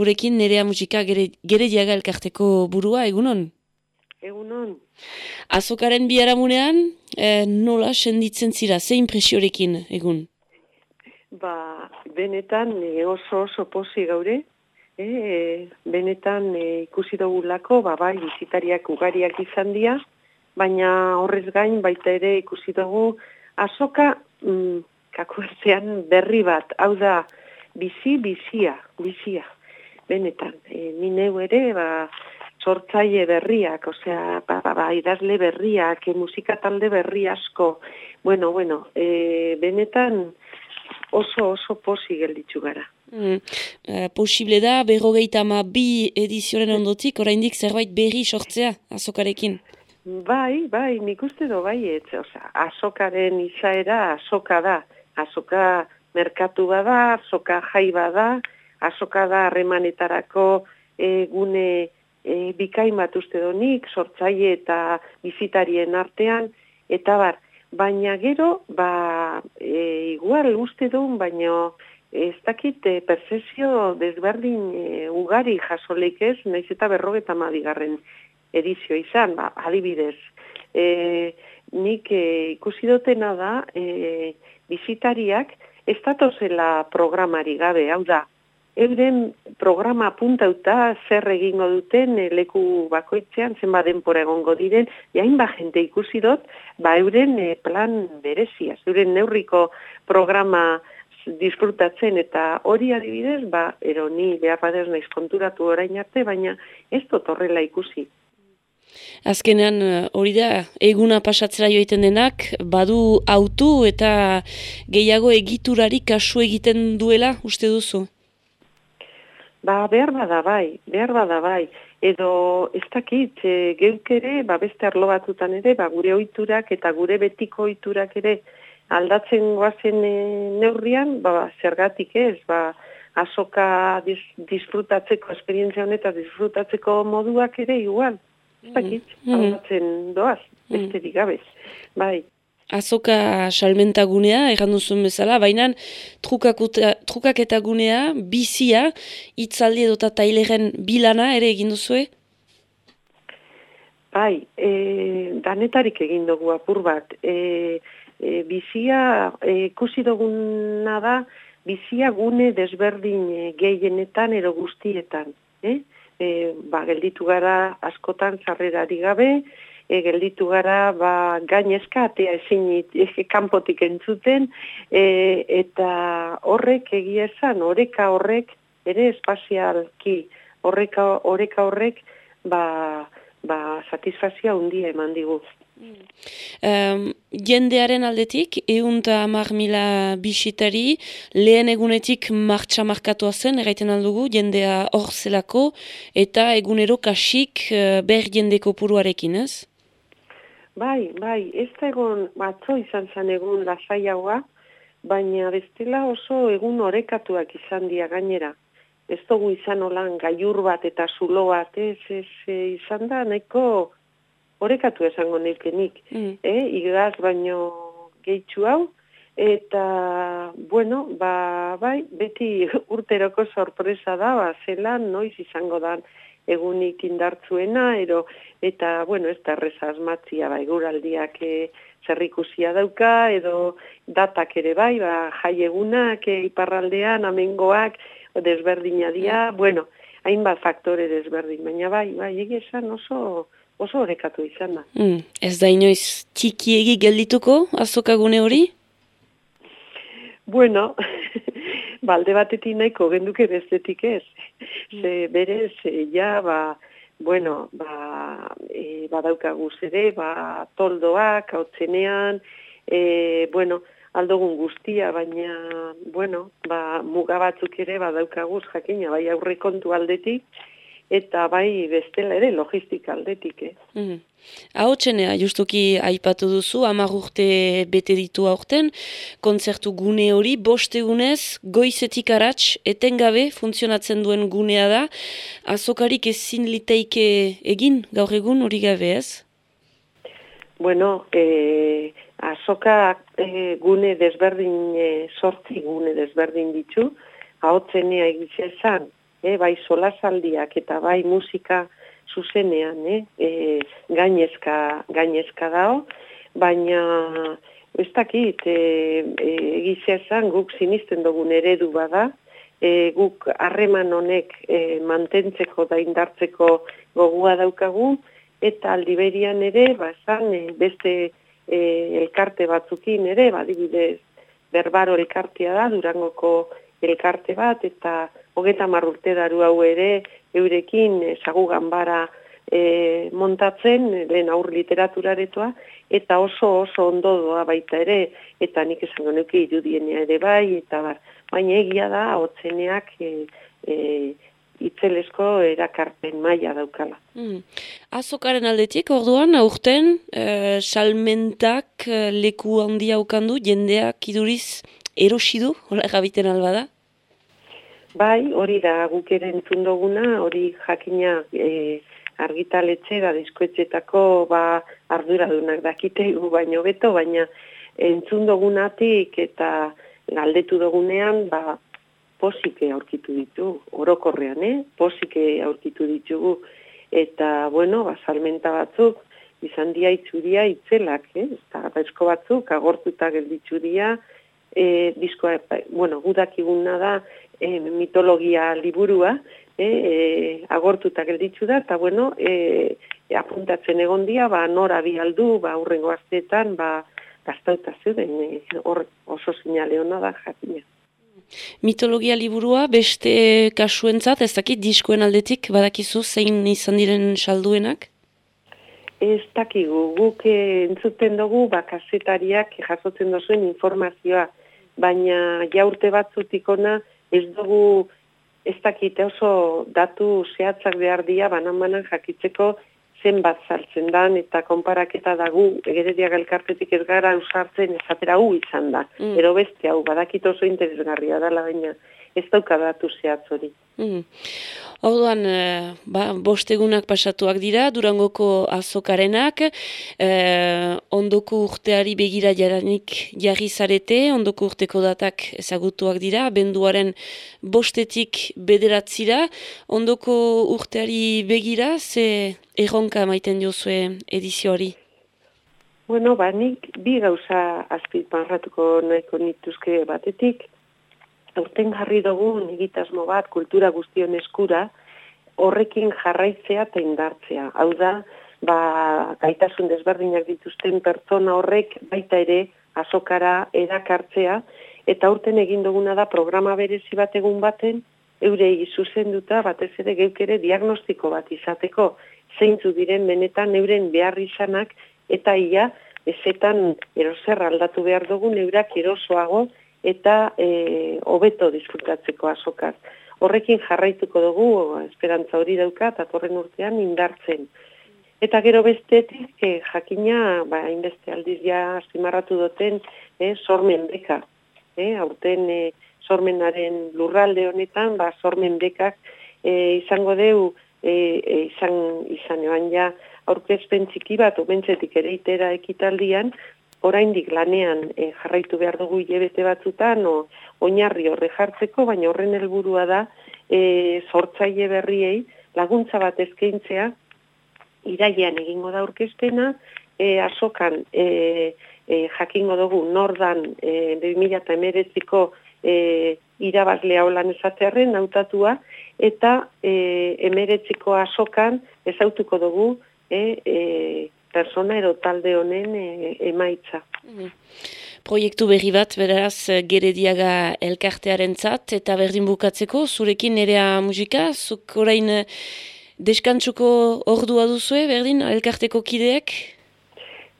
gurekin nerea musika gere, gere diaga elkarteko burua, egunon? Egunon. Azokaren biharamunean, eh, nola senditzen zira, ze impresiorekin, egun? Ba, benetan oso oso posi gaure, e, benetan e, ikusi dugulako, ba, bai, bizitariak ugariak izan dira, baina horrez gain baita ere ikusi dugu azoka mm, kakuertzean berri bat, hau da, bizi, bizia, bizia, benetan. E, Nineu ere, ba, sortzaile berriak, osea, ba, ba, ba, idazle berriak, e, musika talde berri asko, bueno, bueno, e, benetan oso oso posi gelditzu gara. Mm. Uh, posible da, berrogeita ama bi edizioaren ondotik, oraindik zerbait berri sortzea azokarekin? Bai, bai, nik uste do bai, ez, oza, azokaren izaera azoka da, azoka merkatu bada, azoka jai bada, azoka da harremanetarako e, gune e, bikain bat uste donik, sortzaile eta bizitarien artean, eta bar, baina gero, ba, e, igual uste duen, baina ez dakit e, percepzio desberdin e, ugari jasoleik ez, naiz eta berrogeta madigarren edizio izan, ba, adibidez. E, nik e, ikusi dutena da, e, bizitariak ez datozela programari gabe, hau da, euren programa puntauta zer egingo duten leku bakoitzean, zenba denpora egongo diren, jain ba jente ikusi dut, ba euren plan bereziaz, euren neurriko programa disfrutatzen eta hori adibidez, ba, ero ni behar badez naiz konturatu orain arte, baina ez dut horrela ikusi. Azkenean hori da, eguna pasatzera joiten denak, badu autu eta gehiago egiturarik kasu egiten duela, uste duzu? Ba, behar bada bai, behar bada bai. Edo, ez dakit, e, geuk ere, ba, beste arlo batzutan ere, ba, gure ohiturak eta gure betiko ohiturak ere aldatzen goazen e, neurrian, ba, zergatik ez, ba, azoka dis, disfrutatzeko, esperientzia honetan disfrutatzeko moduak ere igual. Ez dakit, Mhm. aldatzen doaz, besterik gabez. Bai. Azoka salmenta gunea, erran duzun bezala, baina trukakuta- trukaketa gunea, bizia, itzaldi edota taileren bilana ere egin duzue? Bai, e, danetarik egin dugu apur bat. E, e, bizia, e, ikusi duguna da, bizia gune desberdin e, gehienetan ero guztietan. Eh? E, ba, gelditu gara askotan zarrerari gabe, e, gelditu gara ba, gainezka atea ezin e, kanpotik entzuten, e, eta horrek egia esan, oreka horrek, ere espazialki, oreka, oreka horrek, ba, ba, satisfazioa handia eman digu. Um, jendearen aldetik, eunta hamar mila bisitari, lehen egunetik martxa markatua zen, erraiten aldugu, jendea hor zelako, eta egunero kasik uh, ber jendeko puruarekin, ez? Bai, bai, ez da egon, batzo izan zen egun lasaiagoa, baina bestela oso egun orekatuak izan dira gainera. Ez dugu izan olan gaiur bat eta zulo bat, ez, ez, e, izan da nahiko orekatu esango nekenik. Mm. eh, igaz baino gehitxu hau, eta, bueno, ba, bai, beti urteroko sorpresa da, ba, zelan, noiz izango dan egunik indartzuena, ero, eta, bueno, ez da erreza asmatzia, bai, guraldiak e, zerrikusia dauka, edo datak ere bai, ba, jai egunak, e, iparraldean, amengoak, desberdina dira, bueno, hainbat faktore desberdin, baina bai, bai, egia esan oso, oso orekatu izan da. Mm. Ez da inoiz txikiegi geldituko, azokagune hori? Bueno, balde batetik nahiko genduke bestetik ez. Ze berez, e, ja, ba, bueno, ba, e, badaukagu ere, ba, toldoak, hautzenean, e, bueno, aldogun guztia, baina, bueno, ba, muga batzuk ere badaukaguz jakina, bai aurrekontu aldetik, eta bai bestela ere logistika aldetik, eh? Mm. Ahotsenea, justuki aipatu duzu, hamar urte bete ditu aurten, kontzertu gune hori, bost egunez, goizetik arats, etengabe funtzionatzen duen gunea da, azokarik ezin liteike egin, gaur egun hori gabe ez? Bueno, e, azoka e, gune desberdin, e, sortzi gune desberdin ditu, ahotzenea egitea esan, e, bai solasaldiak eta bai musika zuzenean, e, e, gainezka, gainezka dao, baina ez dakit, e, e, egitea esan guk sinisten dugun eredu bada, e, guk harreman honek e, mantentzeko da indartzeko gogua daukagu, eta aldiberian ere, ba, esan, e, beste e, elkarte batzukin ere, badibidez, berbaro elkartea da, durangoko elkarte bat, eta hogeta marrurte daru hau ere, eurekin e, sagu ganbara e, montatzen, e, lehen aur literaturaretoa, eta oso oso ondo doa baita ere, eta nik esango nuke irudienea ere bai, eta bar, baina egia da, hotzeneak e, e, itzelesko erakarpen maila daukala. Mm. Azokaren aldetik, orduan, aurten, eh, salmentak eh, leku handia ukandu, jendeak iduriz erosidu, hola gabiten alba da? Bai, hori da guk ere entzun duguna, hori jakina e, argitaletxe da diskoetxetako ba, arduradunak dakite gu baino beto, baina entzun dugunatik eta galdetu dugunean ba, posike aurkitu ditu, orokorrean, eh? posike aurkitu ditugu, eta, bueno, ba, salmenta batzuk, izan dia itzuria itzelak, eh? eta batzuk agortuta gelditzu dia, e, diskoa, bueno, gudakiguna da, e, mitologia liburua, e, e, agortuta gelditzu da, eta bueno, e, apuntatzen egon dia, ba, nora bi aldu, ba, urrengo asteetan, ba, gaztauta zeuden, e, hor oso sinale hona da jakina. Mitologia liburua beste kasuentzat, ez dakit diskoen aldetik, badakizu zein izan diren salduenak? Ez dakigu, guk entzuten dugu, ba, kasetariak jasotzen duzuen informazioa, baina ja urte batzutik ona ez dugu ez dakite oso datu zehatzak behar dira banan-banan jakitzeko zenbat zartzen dan eta konparaketa dagu egerediak elkartetik ez gara usartzen esatera hu izan da. Mm. Ero beste hau, badakit oso interesgarria dela baina ez dauka datu zehatz hori. Mm. Orduan, eh, ba, bost egunak pasatuak dira, Durangoko azokarenak, eh, ondoko urteari begira jaranik jarri zarete, ondoko urteko datak ezagutuak dira, benduaren bostetik bederatzira, ondoko urteari begira, ze erronka maiten diozue edizioari? Bueno, ba, nik bi gauza azpimarratuko nahiko nituzke batetik, aurten jarri dugun egitasmo bat kultura guztion eskura, horrekin jarraitzea eta indartzea. Hau da, ba, gaitasun desberdinak dituzten pertsona horrek baita ere azokara erakartzea, eta aurten egin duguna da programa berezi bat egun baten, eurei zuzenduta batez ere geuk ere diagnostiko bat izateko, zeintzu diren benetan euren behar izanak, eta ia, ezetan erozer aldatu behar dugun eurak erosoago, eta e, hobeto disfrutatzeko azokaz. Horrekin jarraituko dugu, esperantza hori dauka, eta torren urtean indartzen. Eta gero bestetik, e, jakina, ba, inbeste aldiz ja azimarratu duten, e, sormen beka. E, aurten e, sormenaren lurralde honetan, ba, sormen bekak e, izango deu, e, e, izan, izan joan ja, aurkezpen txiki bat, omentzetik ere itera ekitaldian, oraindik lanean e, jarraitu behar dugu hilebete batzutan, o, oinarri horre jartzeko, baina horren helburua da e, sortzaile berriei laguntza bat eskaintzea irailean egingo da aurkezpena, e, azokan e, e, jakingo dugu nordan e, 2008ko e, irabazlea holan esatearen nautatua, eta e, emeretziko azokan ezautuko dugu e, e, persona edo talde honen e, emaitza. Mm. Proiektu berri bat, beraz, gerediaga elkartearen zat, eta berdin bukatzeko, zurekin nerea musika, zuk orain eh, deskantzuko ordua duzue, berdin, elkarteko kideek?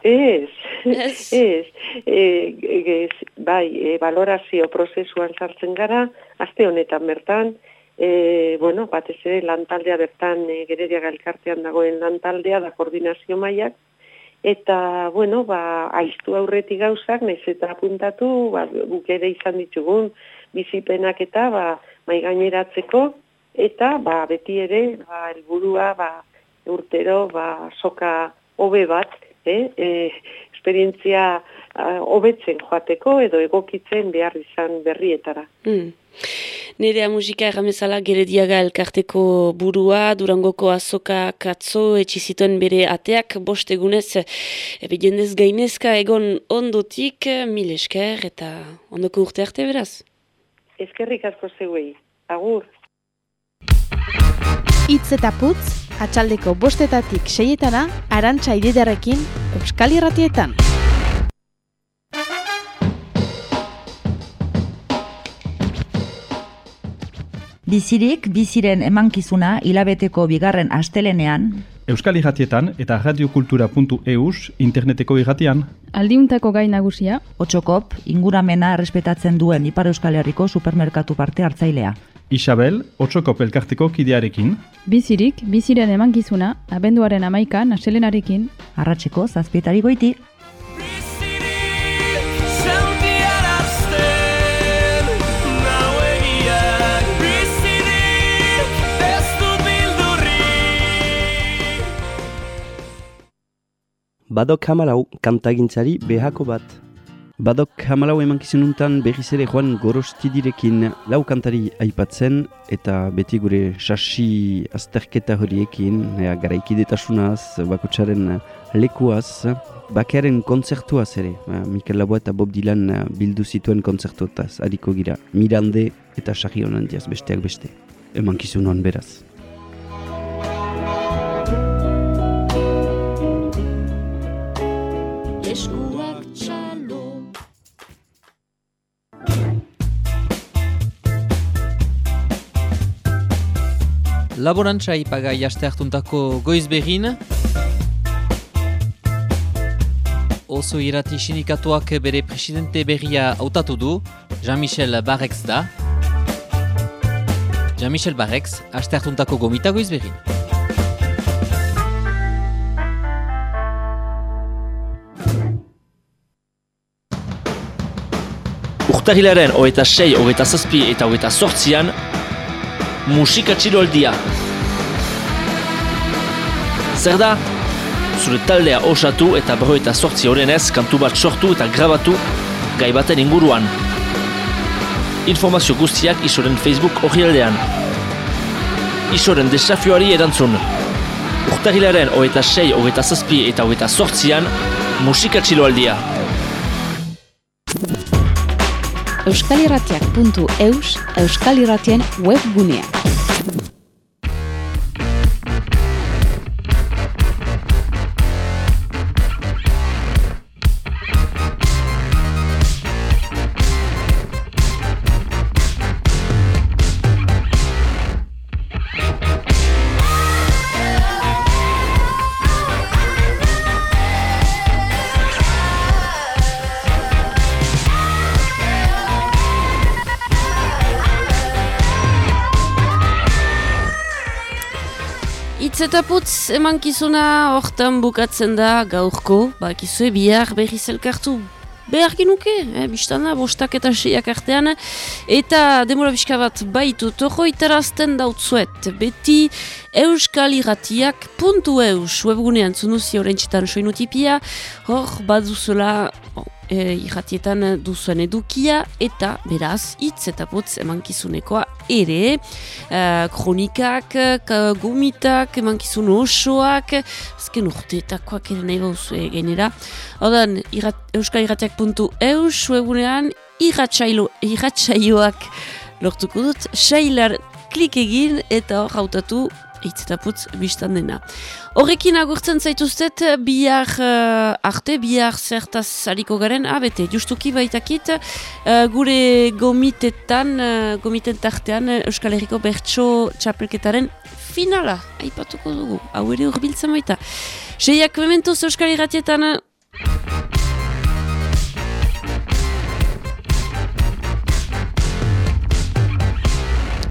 Ez, ez, ez, ez, bai, e, valorazio prozesuan sartzen gara, aste honetan bertan, e, bueno, batez ere lantaldea bertan e, gerediaga elkartean dagoen lantaldea da koordinazio mailak, eta, bueno, ba, aiztu aurretik gauzak, nahiz eta apuntatu, ba, guk ere izan ditugun, bizipenak eta, ba, maigaineratzeko, eta, ba, beti ere, ba, elburua, ba, urtero, ba, soka hobe bat, eh, e, esperientzia hobetzen joateko edo egokitzen behar izan berrietara. Mm. Nerea musika erramezala gerediaga elkarteko burua, durangoko azoka katzo etxizituen bere ateak, bost egunez, ebe jendez gainezka egon ondotik, mil esker eta ondoko urte arte beraz? Eskerrik asko zeuei, agur. Itz eta putz, atxaldeko bostetatik seietana, arantxa ididarekin, Euskal Irratietan. Bizirik, biziren emankizuna hilabeteko bigarren astelenean. Euskal Irratietan eta radiokultura.eus interneteko irratian. Aldiuntako gai nagusia. Otxokop, inguramena errespetatzen duen Ipar Euskal Herriko supermerkatu parte hartzailea. Isabel, Otxokop elkarteko kidearekin. Bizirik, biziren emankizuna, abenduaren amaikan astelenarekin. Arratxeko, zazpietari goiti. Badok hamalau kantagintzari behako bat. Badok hamalau emankizununtan berriz ere joan gorostidirekin lau kantari aipatzen eta beti gure sasi azterketa horiekin, ea, garaikidetasunaz, bakotsaren lekuaz, bakearen kontzertuaz ere, ea, Mikel Laboa eta Bob Dylan bildu zituen kontzertuotaz, adiko gira, Mirande eta Sarri honan besteak beste, emankizunan beraz. Laborantza ipaga jaste hartuntako goiz behin. Oso irati sinikatuak bere presidente berria hautatu du, Jean-Michel Barrex da. Jean-Michel Barrex, aste hartuntako gomitago izbegin. Urtahilaren hogeita sei, hogeita zazpi eta hogeita sortzian, musika txiroldia. Zer da? Zure taldea osatu eta bero eta sortzi horrenez kantu bat sortu eta grabatu gai baten inguruan. Informazio guztiak isoren Facebook hori aldean. Isoren desafioari erantzun. Urtahilaren hogeita sei, hogeita zazpi eta hogeita sortzian, musika txiloaldia. euskalirratiak.eus euskalirratien webgunea. Eta putz emankizuna hortan bukatzen da gaurko, bakizue bihar berriz elkartu behar genuke, eh, biztana, bostak eta seiak artean, eta demora bizka bat baitu toho itarazten dautzuet, beti euskaliratiak.eus webgunean zunuzi horrentxetan soinutipia, hor baduzela oh, e, irratietan duzuen edukia, eta beraz, hitz eta putz emankizunekoa ere, uh, kronikak, ka, gomitak, emankizun osoak, azken urteetakoak ere nahi bauzu genera. Odan, irat, euskaliratiak.eus webunean, irratsaioak lortuko dut, sailar klik egin eta hor hautatu hitz eta putz biztan dena. Horrekin agurtzen zaituztet, bihar uh, arte, bihar zertaz hariko garen, abete, ah, justuki baitakit, uh, gure gomitetan, uh, gomiten tartean, Euskal Herriko Bertso txapelketaren finala, aipatuko dugu, hau ere urbiltzen baita. Seiak mementuz Euskal Herratietan,